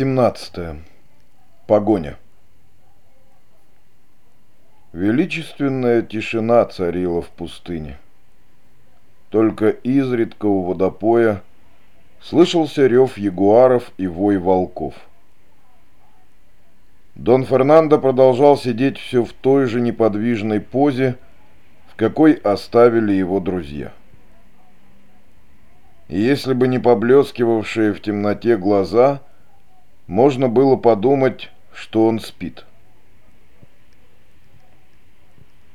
17. Погоня. Величественная тишина царила в пустыне. Только изредка у водопоя слышался рев ягуаров и вой волков. Дон Фернандо продолжал сидеть все в той же неподвижной позе, в какой оставили его друзья. И если бы не поблескивавшие в темноте глаза – можно было подумать, что он спит.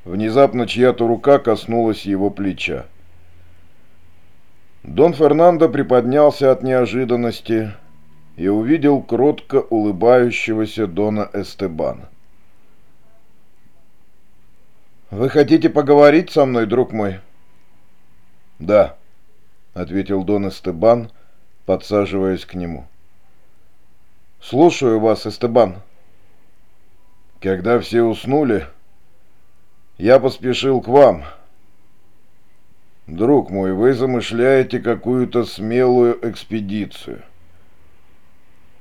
Внезапно чья-то рука коснулась его плеча. Дон Фернандо приподнялся от неожиданности и увидел кротко улыбающегося Дона Эстебана. «Вы хотите поговорить со мной, друг мой?» «Да», — ответил Дон Эстебан, подсаживаясь к нему. «Слушаю вас, Эстебан». Когда все уснули, я поспешил к вам. Друг мой, вы замышляете какую-то смелую экспедицию.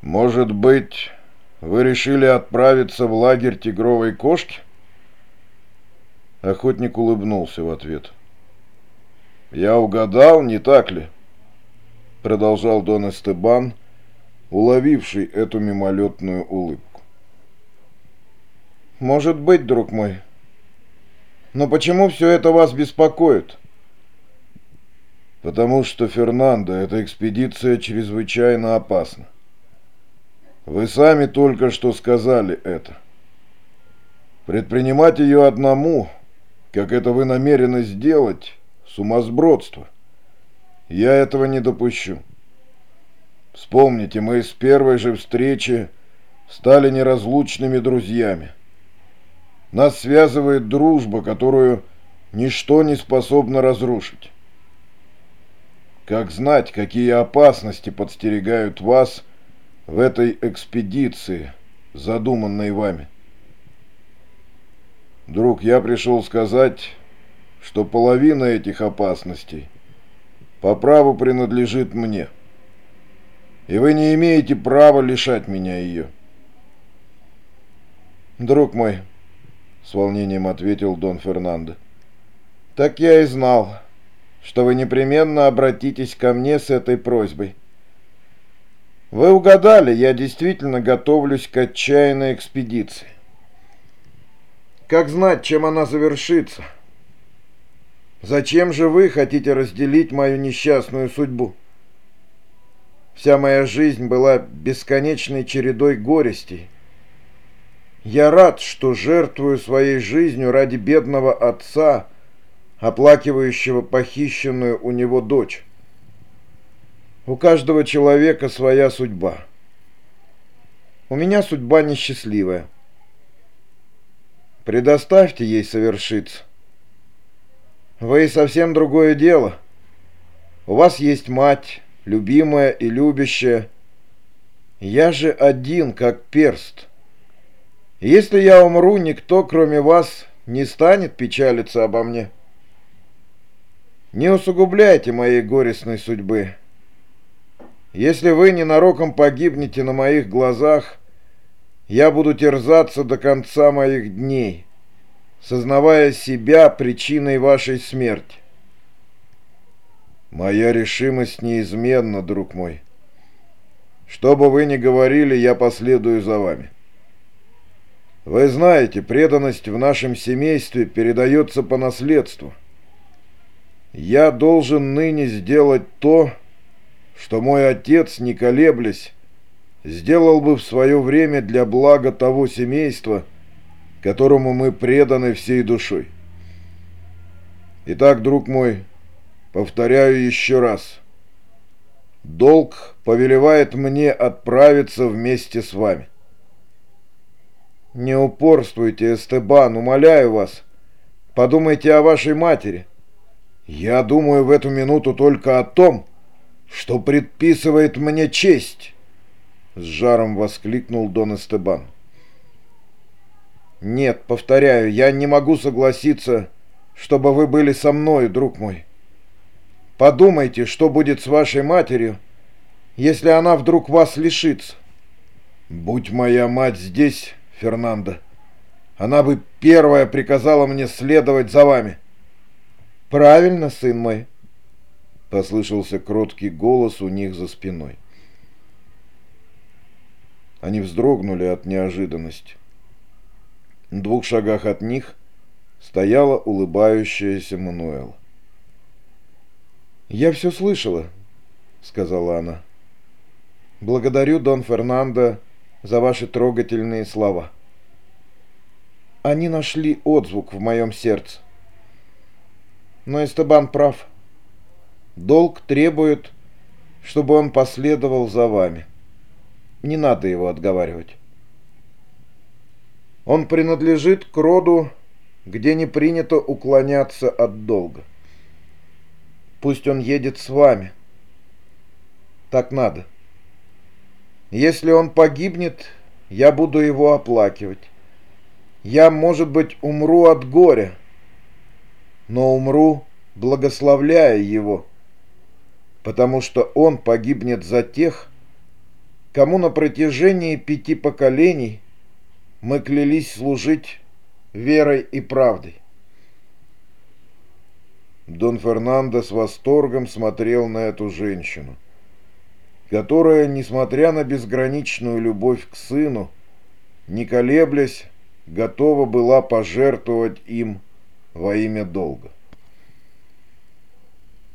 Может быть, вы решили отправиться в лагерь тигровой кошки? Охотник улыбнулся в ответ. «Я угадал, не так ли?» Продолжал Дон Эстебан, — уловивший эту мимолетную улыбку. «Может быть, друг мой. Но почему все это вас беспокоит?» «Потому что, Фернандо, эта экспедиция чрезвычайно опасна. Вы сами только что сказали это. Предпринимать ее одному, как это вы намерены сделать, сумасбродство. Я этого не допущу». Вспомните, мы с первой же встречи стали неразлучными друзьями. Нас связывает дружба, которую ничто не способно разрушить. Как знать, какие опасности подстерегают вас в этой экспедиции, задуманной вами? Друг, я пришел сказать, что половина этих опасностей по праву принадлежит мне и вы не имеете права лишать меня ее. Друг мой, с волнением ответил Дон Фернандо, так я и знал, что вы непременно обратитесь ко мне с этой просьбой. Вы угадали, я действительно готовлюсь к отчаянной экспедиции. Как знать, чем она завершится? Зачем же вы хотите разделить мою несчастную судьбу? Вся моя жизнь была бесконечной чередой горестей. Я рад, что жертвую своей жизнью ради бедного отца, оплакивающего похищенную у него дочь. У каждого человека своя судьба. У меня судьба несчастливая. Предоставьте ей совершиться. Вы совсем другое дело. У вас есть мать, любимая и любящая. Я же один, как перст. Если я умру, никто, кроме вас, не станет печалиться обо мне. Не усугубляйте моей горестной судьбы. Если вы ненароком погибнете на моих глазах, я буду терзаться до конца моих дней, сознавая себя причиной вашей смерти. Моя решимость неизменна, друг мой. Что бы вы ни говорили, я последую за вами. Вы знаете, преданность в нашем семействе передается по наследству. Я должен ныне сделать то, что мой отец, не колеблясь, сделал бы в свое время для блага того семейства, которому мы преданы всей душой. Итак, друг мой, Повторяю еще раз. Долг повелевает мне отправиться вместе с вами. Не упорствуйте, Эстебан, умоляю вас. Подумайте о вашей матери. Я думаю в эту минуту только о том, что предписывает мне честь, — с жаром воскликнул Дон Эстебан. Нет, повторяю, я не могу согласиться, чтобы вы были со мной, друг мой. Подумайте, что будет с вашей матерью, если она вдруг вас лишится. «Будь моя мать здесь, Фернандо, она бы первая приказала мне следовать за вами». «Правильно, сын мой», — послышался кроткий голос у них за спиной. Они вздрогнули от неожиданности. В двух шагах от них стояла улыбающаяся Мануэла. «Я все слышала», — сказала она. «Благодарю, Дон Фернандо, за ваши трогательные слова. Они нашли отзвук в моем сердце. Но Эстебан прав. Долг требует, чтобы он последовал за вами. Не надо его отговаривать. Он принадлежит к роду, где не принято уклоняться от долга. Пусть он едет с вами. Так надо. Если он погибнет, я буду его оплакивать. Я, может быть, умру от горя, но умру, благословляя его, потому что он погибнет за тех, кому на протяжении пяти поколений мы клялись служить верой и правдой. Дон Фернандо с восторгом смотрел на эту женщину, которая, несмотря на безграничную любовь к сыну, не колеблясь, готова была пожертвовать им во имя долга.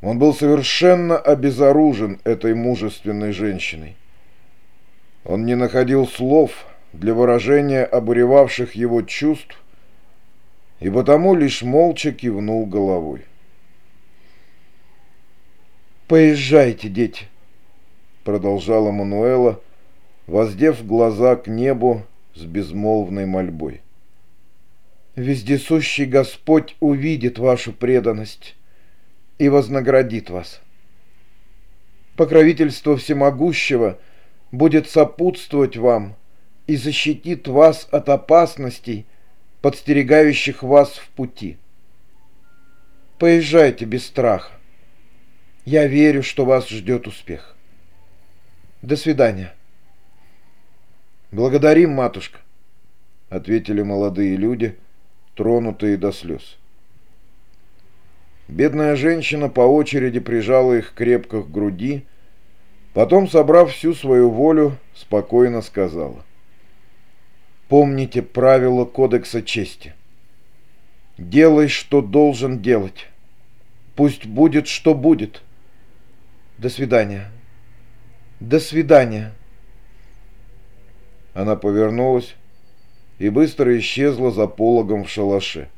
Он был совершенно обезоружен этой мужественной женщиной. Он не находил слов для выражения обуревавших его чувств и потому лишь молча кивнул головой. «Поезжайте, дети», — продолжала Мануэла, воздев глаза к небу с безмолвной мольбой. «Вездесущий Господь увидит вашу преданность и вознаградит вас. Покровительство всемогущего будет сопутствовать вам и защитит вас от опасностей, подстерегающих вас в пути. Поезжайте без страха. Я верю, что вас ждет успех. До свидания. Благодарим, матушка, ответили молодые люди, тронутые до слез. Бедная женщина по очереди прижала их крепко к груди, потом, собрав всю свою волю, спокойно сказала. Помните правила Кодекса чести. Делай, что должен делать. Пусть будет, что будет. До свидания. До свидания. Она повернулась и быстро исчезла за пологом в шалаше,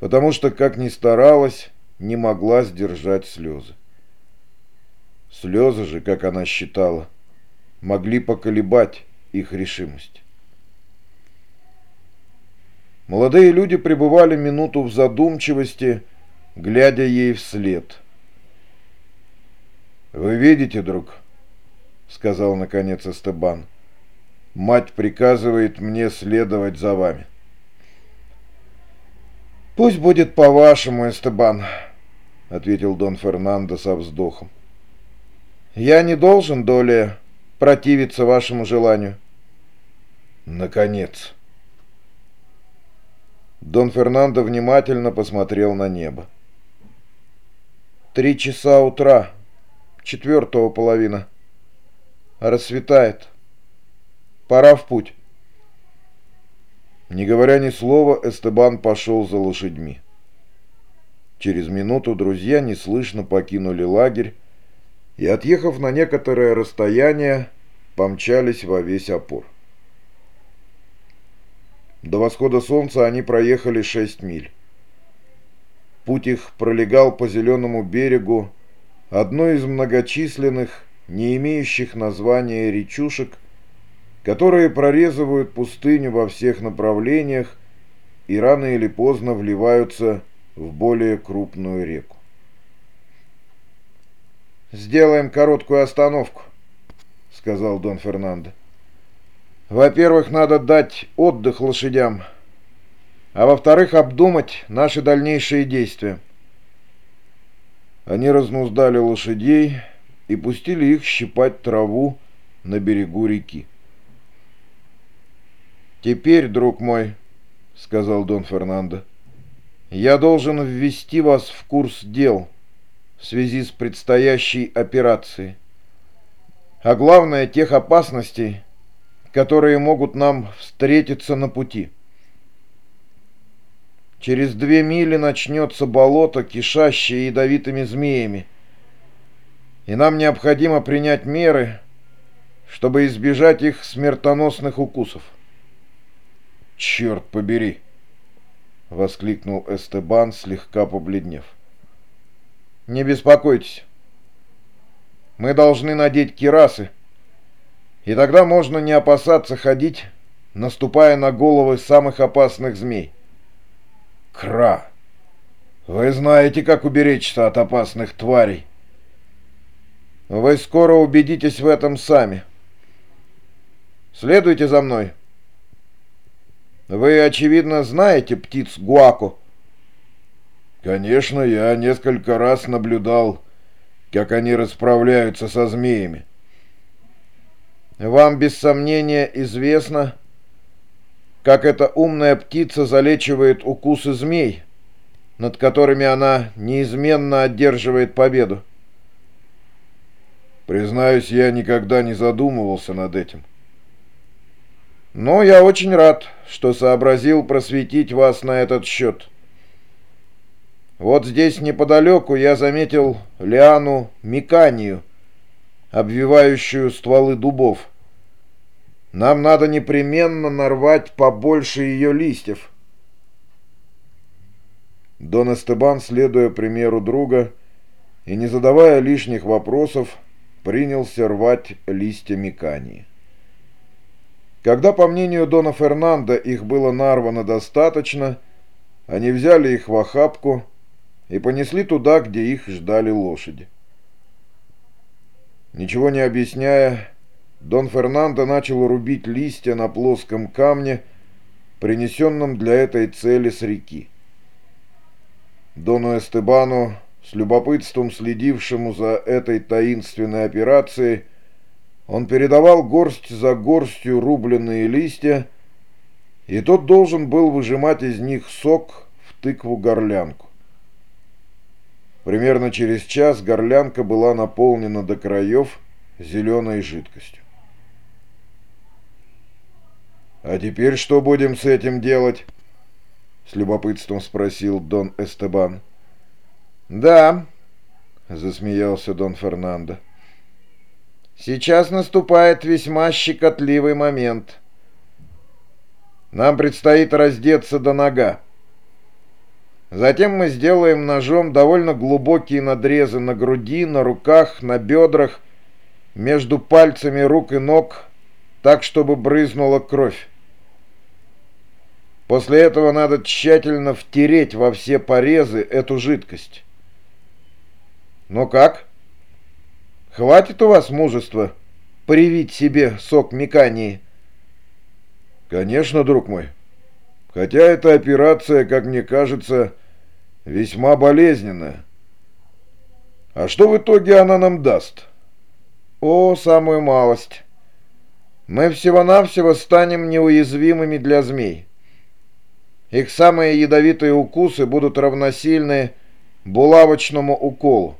потому что, как ни старалась, не могла сдержать слезы. Слезы же, как она считала, могли поколебать их решимость. Молодые люди пребывали минуту в задумчивости, глядя ей вслед. «Вы видите, друг?» — сказал наконец Эстебан. «Мать приказывает мне следовать за вами». «Пусть будет по-вашему, Эстебан», — ответил Дон Фернандо со вздохом. «Я не должен, доля, противиться вашему желанию». «Наконец», Дон Фернандо внимательно посмотрел на небо. «Три часа утра, четвертого половина. Рассветает. Пора в путь». Не говоря ни слова, Эстебан пошел за лошадьми. Через минуту друзья неслышно покинули лагерь и, отъехав на некоторое расстояние, помчались во весь опор. До восхода солнца они проехали шесть миль. Путь их пролегал по зеленому берегу одной из многочисленных, не имеющих названия речушек, которые прорезывают пустыню во всех направлениях и рано или поздно вливаются в более крупную реку. «Сделаем короткую остановку», — сказал Дон Фернандо. Во-первых, надо дать отдых лошадям, а во-вторых, обдумать наши дальнейшие действия. Они разнуздали лошадей и пустили их щипать траву на берегу реки. «Теперь, друг мой», — сказал Дон Фернандо, — «я должен ввести вас в курс дел в связи с предстоящей операцией, а главное, тех опасностей, которые могут нам встретиться на пути». Через две мили начнется болото, кишащее ядовитыми змеями. И нам необходимо принять меры, чтобы избежать их смертоносных укусов. «Черт побери!» — воскликнул Эстебан, слегка побледнев. «Не беспокойтесь. Мы должны надеть кирасы, и тогда можно не опасаться ходить, наступая на головы самых опасных змей. Кра, вы знаете, как уберечься от опасных тварей. Вы скоро убедитесь в этом сами. Следуйте за мной. Вы, очевидно, знаете птиц гуако. Конечно, я несколько раз наблюдал, как они расправляются со змеями. Вам без сомнения известно, как эта умная птица залечивает укусы змей, над которыми она неизменно одерживает победу. Признаюсь, я никогда не задумывался над этим. Но я очень рад, что сообразил просветить вас на этот счет. Вот здесь неподалеку я заметил лиану миканию, обвивающую стволы дубов. Нам надо непременно нарвать побольше ее листьев. Дон Эстебан, следуя примеру друга и не задавая лишних вопросов, принялся рвать листья микании. Когда, по мнению Дона Фернандо, их было нарвано достаточно, они взяли их в охапку и понесли туда, где их ждали лошади. Ничего не объясняя, Дон Фернандо начал рубить листья на плоском камне, принесенном для этой цели с реки. Дону Эстебану, с любопытством следившему за этой таинственной операцией, он передавал горсть за горстью рубленные листья, и тот должен был выжимать из них сок в тыкву-горлянку. Примерно через час горлянка была наполнена до краев зеленой жидкостью. «А теперь что будем с этим делать?» — с любопытством спросил Дон Эстебан. «Да», — засмеялся Дон Фернандо. «Сейчас наступает весьма щекотливый момент. Нам предстоит раздеться до нога. Затем мы сделаем ножом довольно глубокие надрезы на груди, на руках, на бедрах, между пальцами рук и ног, так, чтобы брызнула кровь. После этого надо тщательно втереть во все порезы эту жидкость. Ну как? Хватит у вас мужества привить себе сок Микании? Конечно, друг мой. Хотя эта операция, как мне кажется, весьма болезненная. А что в итоге она нам даст? О, самую малость. Мы всего-навсего станем неуязвимыми для змей. Их самые ядовитые укусы будут равносильны булавочному уколу.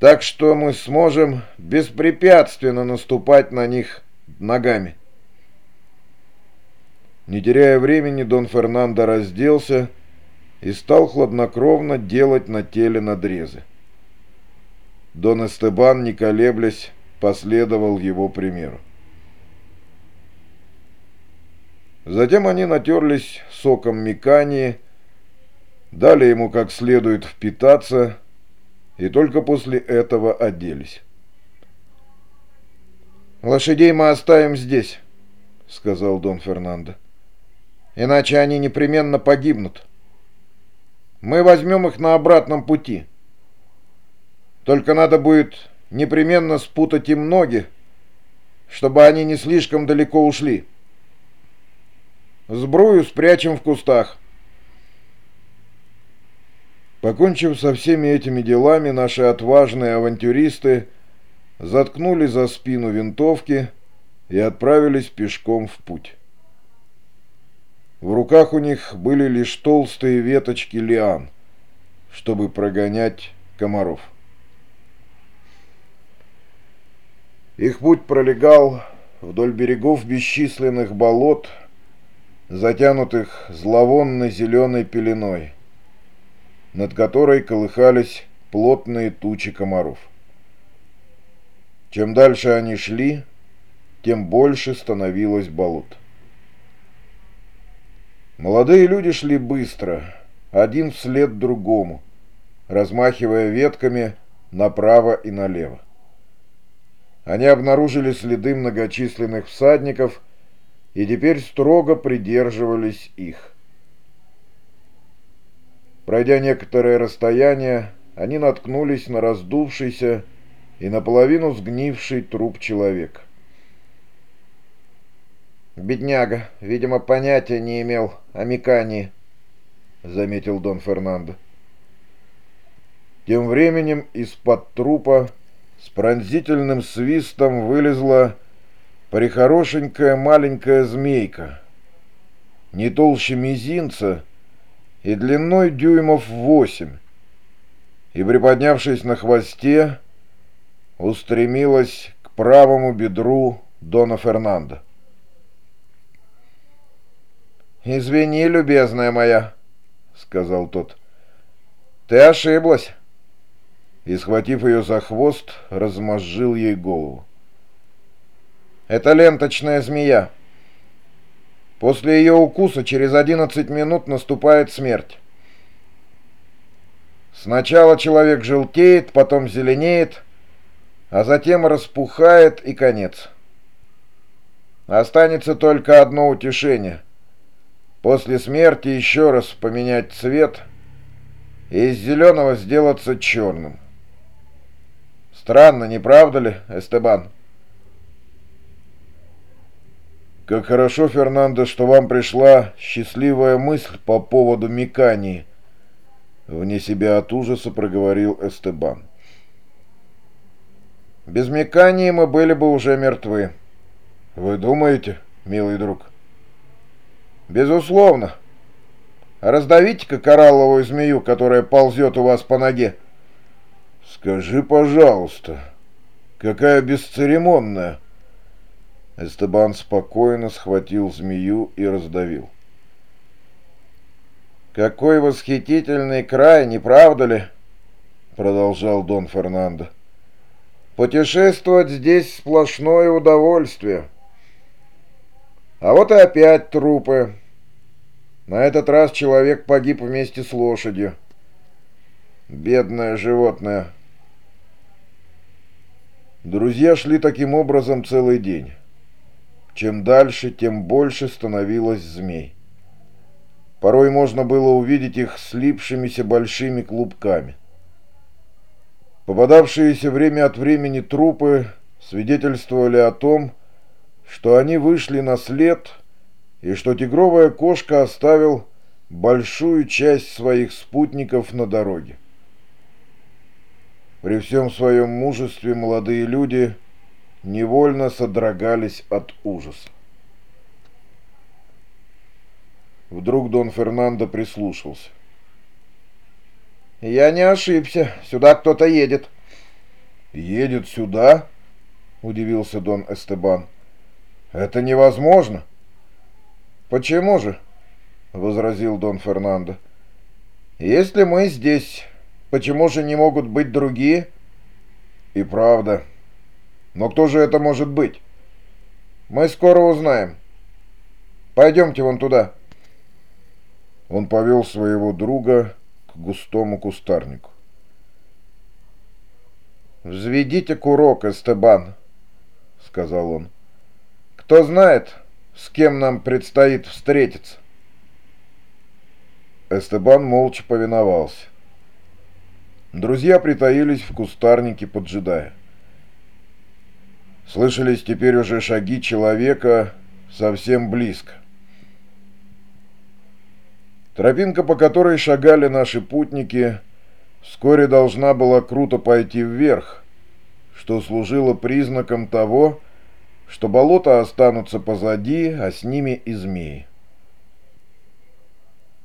Так что мы сможем беспрепятственно наступать на них ногами. Не теряя времени, Дон Фернандо разделся и стал хладнокровно делать на теле надрезы. Дон Эстебан, не колеблясь, последовал его примеру. Затем они натерлись соком микании, дали ему как следует впитаться и только после этого оделись. «Лошадей мы оставим здесь», — сказал Дон Фернандо. «Иначе они непременно погибнут. Мы возьмем их на обратном пути. Только надо будет непременно спутать им ноги, чтобы они не слишком далеко ушли». Сбрую спрячем в кустах. Покончив со всеми этими делами, наши отважные авантюристы заткнули за спину винтовки и отправились пешком в путь. В руках у них были лишь толстые веточки лиан, чтобы прогонять комаров. Их путь пролегал вдоль берегов бесчисленных болот, затянутых зловонной зеленой пеленой, над которой колыхались плотные тучи комаров. Чем дальше они шли, тем больше становилось болот. Молодые люди шли быстро, один вслед другому, размахивая ветками направо и налево. Они обнаружили следы многочисленных всадников и теперь строго придерживались их. Пройдя некоторое расстояние, они наткнулись на раздувшийся и наполовину сгнивший труп человека. «Бедняга, видимо, понятия не имел о мекании», — заметил Дон Фернандо. Тем временем из-под трупа с пронзительным свистом вылезла прихорошенькая маленькая змейка, не толще мизинца и длиной дюймов восемь, и, приподнявшись на хвосте, устремилась к правому бедру Дона Фернандо. «Извини, любезная моя», — сказал тот. «Ты ошиблась» и, схватив ее за хвост, размозжил ей голову. «Это ленточная змея. После ее укуса через 11 минут наступает смерть. Сначала человек желтеет, потом зеленеет, а затем распухает и конец. Останется только одно утешение. После смерти еще раз поменять цвет и из зеленого сделаться черным. Странно, не правда ли, Эстебан? Как хорошо, Фернандо, что вам пришла счастливая мысль по поводу Микании. Вне себя от ужаса проговорил Эстебан. Без Микании мы были бы уже мертвы. Вы думаете, милый друг? Безусловно. Раздавите-ка коралловую змею, которая ползет у вас по ноге. «Скажи, пожалуйста, какая бесцеремонная!» Эстебан спокойно схватил змею и раздавил. «Какой восхитительный край, не правда ли?» Продолжал Дон Фернандо. «Путешествовать здесь сплошное удовольствие. А вот и опять трупы. На этот раз человек погиб вместе с лошадью. Бедное животное!» Друзья шли таким образом целый день. Чем дальше, тем больше становилось змей. Порой можно было увидеть их слипшимися большими клубками. Попадавшиеся время от времени трупы свидетельствовали о том, что они вышли на след и что тигровая кошка оставил большую часть своих спутников на дороге. При всем своем мужестве молодые люди невольно содрогались от ужаса. Вдруг Дон Фернандо прислушался. «Я не ошибся. Сюда кто-то едет». «Едет сюда?» — удивился Дон Эстебан. «Это невозможно». «Почему же?» — возразил Дон Фернандо. «Если мы здесь, Почему же не могут быть другие? И правда. Но кто же это может быть? Мы скоро узнаем. Пойдемте вон туда. Он повел своего друга к густому кустарнику. «Взведите курок, Эстебан», — сказал он. «Кто знает, с кем нам предстоит встретиться?» Эстебан молча повиновался. Друзья притаились в кустарнике, поджидая. Слышались теперь уже шаги человека совсем близко. Тропинка, по которой шагали наши путники, вскоре должна была круто пойти вверх, что служило признаком того, что болота останутся позади, а с ними и змеи.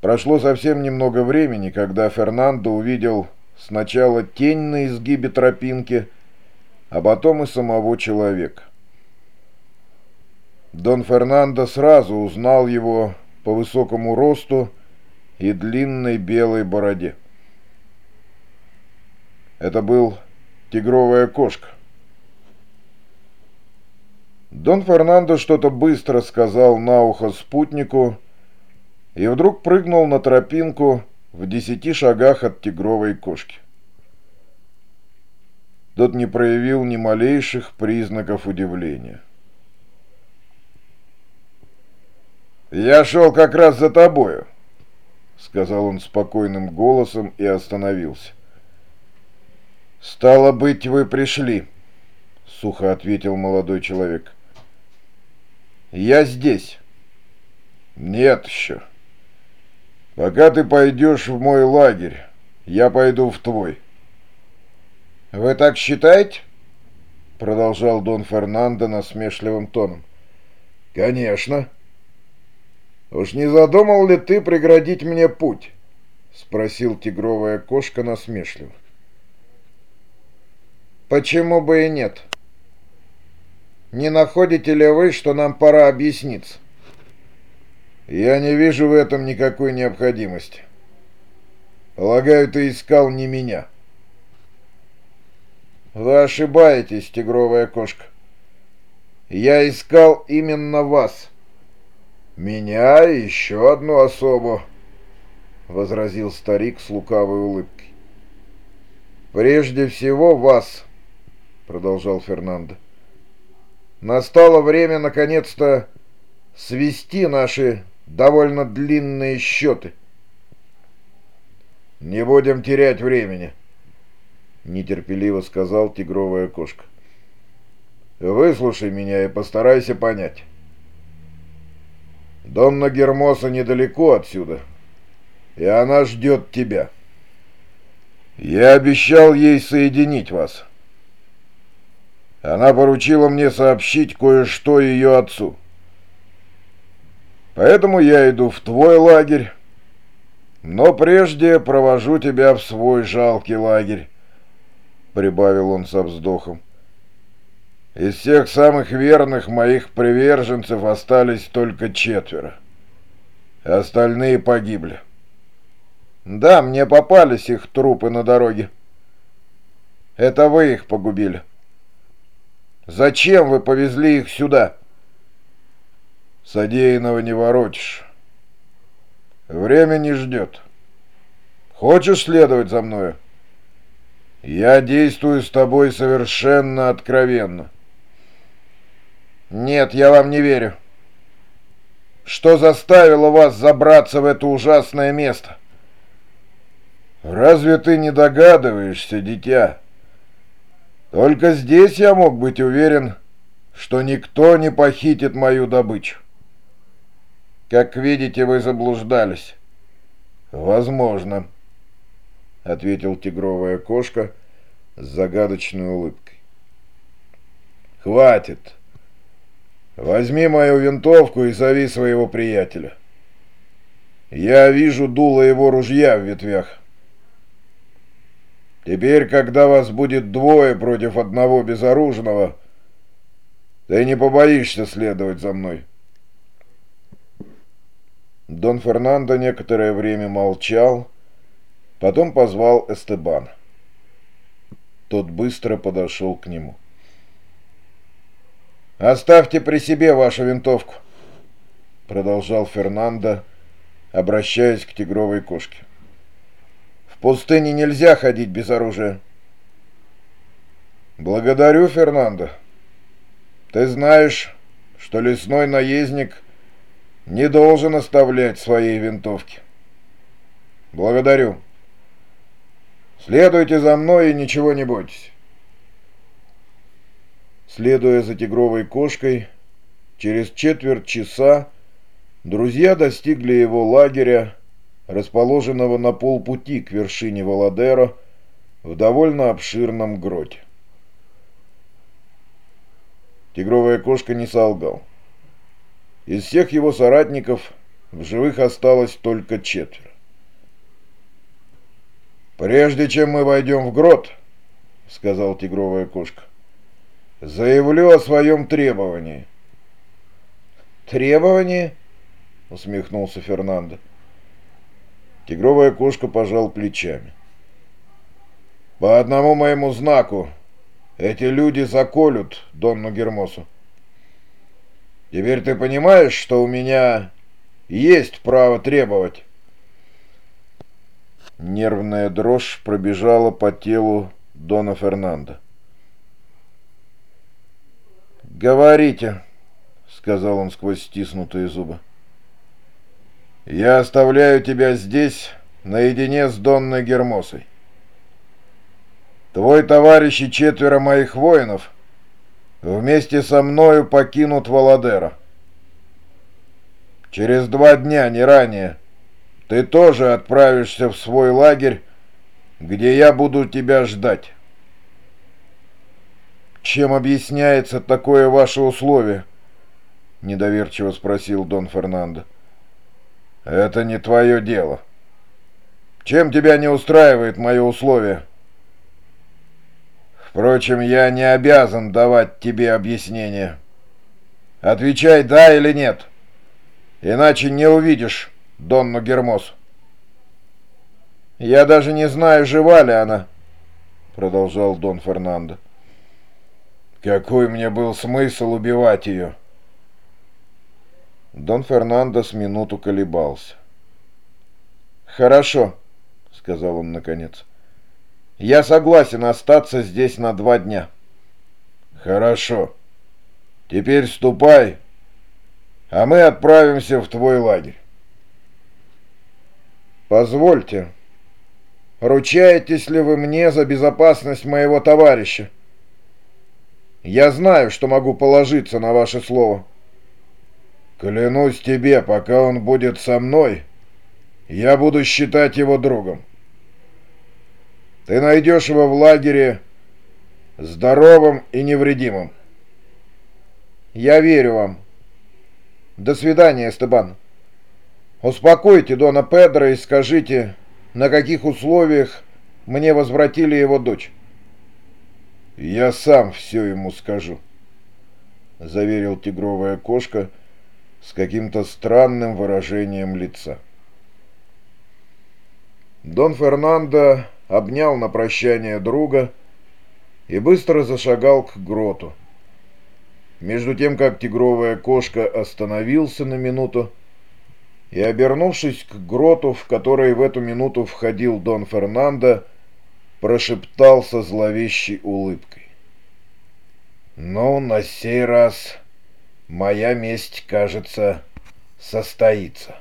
Прошло совсем немного времени, когда Фернандо увидел сначала тень на изгибе тропинки, а потом и самого человека. Дон Фернандо сразу узнал его по высокому росту и длинной белой бороде. Это был тигровая кошка. Дон Фернандо что-то быстро сказал на ухо спутнику и вдруг прыгнул на тропинку в десяти шагах от тигровой кошки. Тот не проявил ни малейших признаков удивления. «Я шел как раз за тобою», — сказал он спокойным голосом и остановился. «Стало быть, вы пришли», — сухо ответил молодой человек. Я здесь. Нет еще. Пока ты пойдешь в мой лагерь, я пойду в твой. Вы так считаете? Продолжал Дон Фернандо насмешливым тоном. Конечно. Уж не задумал ли ты преградить мне путь? Спросил тигровая кошка насмешливо. Почему бы и нет? — не находите ли вы, что нам пора объясниться? Я не вижу в этом никакой необходимости. Полагаю, ты искал не меня. Вы ошибаетесь, тигровая кошка. Я искал именно вас. Меня и еще одну особу, — возразил старик с лукавой улыбкой. «Прежде всего вас», — продолжал Фернандо. Настало время, наконец-то, свести наши довольно длинные счеты. «Не будем терять времени», — нетерпеливо сказал тигровая кошка. «Выслушай меня и постарайся понять. Донна Гермоса недалеко отсюда, и она ждет тебя. Я обещал ей соединить вас». Она поручила мне сообщить кое-что ее отцу. Поэтому я иду в твой лагерь, но прежде провожу тебя в свой жалкий лагерь, — прибавил он со вздохом. Из всех самых верных моих приверженцев остались только четверо. Остальные погибли. Да, мне попались их трупы на дороге. Это вы их погубили. — Зачем вы повезли их сюда? Содеянного не воротишь. Время не ждет. Хочешь следовать за мною? Я действую с тобой совершенно откровенно. Нет, я вам не верю. Что заставило вас забраться в это ужасное место? Разве ты не догадываешься, дитя? Только здесь я мог быть уверен, что никто не похитит мою добычу. Как видите, вы заблуждались. Возможно, — ответил тигровая кошка с загадочной улыбкой. Хватит. Возьми мою винтовку и зови своего приятеля. Я вижу дуло его ружья в ветвях. Теперь, когда вас будет двое против одного безоружного, ты не побоишься следовать за мной. Дон Фернандо некоторое время молчал, потом позвал Эстебана. Тот быстро подошел к нему. «Оставьте при себе вашу винтовку», — продолжал Фернандо, обращаясь к тигровой кошке. В пустыне нельзя ходить без оружия. Благодарю, Фернандо. Ты знаешь, что лесной наездник не должен оставлять своей винтовки. Благодарю. Следуйте за мной и ничего не бойтесь. Следуя за тигровой кошкой, через четверть часа друзья достигли его лагеря расположенного на полпути к вершине Володеро в довольно обширном гроте. Тигровая кошка не солгал. Из всех его соратников в живых осталось только четверо. «Прежде чем мы войдем в грот, — сказал тигровая кошка, — заявлю о своем требовании». «Требование?» — усмехнулся Фернандо. Тигровая кошка пожал плечами. «По одному моему знаку эти люди заколют Донну Гермосу. Теперь ты понимаешь, что у меня есть право требовать?» Нервная дрожь пробежала по телу Дона Фернандо. «Говорите», — сказал он сквозь стиснутые зубы. «Я оставляю тебя здесь, наедине с Донной Гермосой. Твой товарищ и четверо моих воинов вместе со мною покинут Володера. Через два дня, не ранее, ты тоже отправишься в свой лагерь, где я буду тебя ждать. «Чем объясняется такое ваше условие?» — недоверчиво спросил Дон Фернандо. «Это не твое дело. Чем тебя не устраивает мое условие?» Впрочем, я не обязан давать тебе объяснение. Отвечай «да» или «нет», иначе не увидишь Донну Гермос. «Я даже не знаю, жива ли она», — продолжал Дон Фернандо. «Какой мне был смысл убивать ее?» Дон Фернандо с минуту колебался. «Хорошо», — сказал он наконец. Я согласен остаться здесь на два дня. Хорошо. Теперь ступай, а мы отправимся в твой лагерь. Позвольте. Ручаетесь ли вы мне за безопасность моего товарища? Я знаю, что могу положиться на ваше слово. Клянусь тебе, пока он будет со мной, я буду считать его другом. Ты найдешь его в лагере здоровым и невредимым. Я верю вам. До свидания, Эстебан. Успокойте Дона Педро и скажите, на каких условиях мне возвратили его дочь. Я сам все ему скажу, заверил тигровая кошка с каким-то странным выражением лица. Дон Фернандо обнял на прощание друга и быстро зашагал к гроту. Между тем, как тигровая кошка остановился на минуту и, обернувшись к гроту, в который в эту минуту входил Дон Фернандо, прошептал со зловещей улыбкой. «Ну, на сей раз моя месть, кажется, состоится».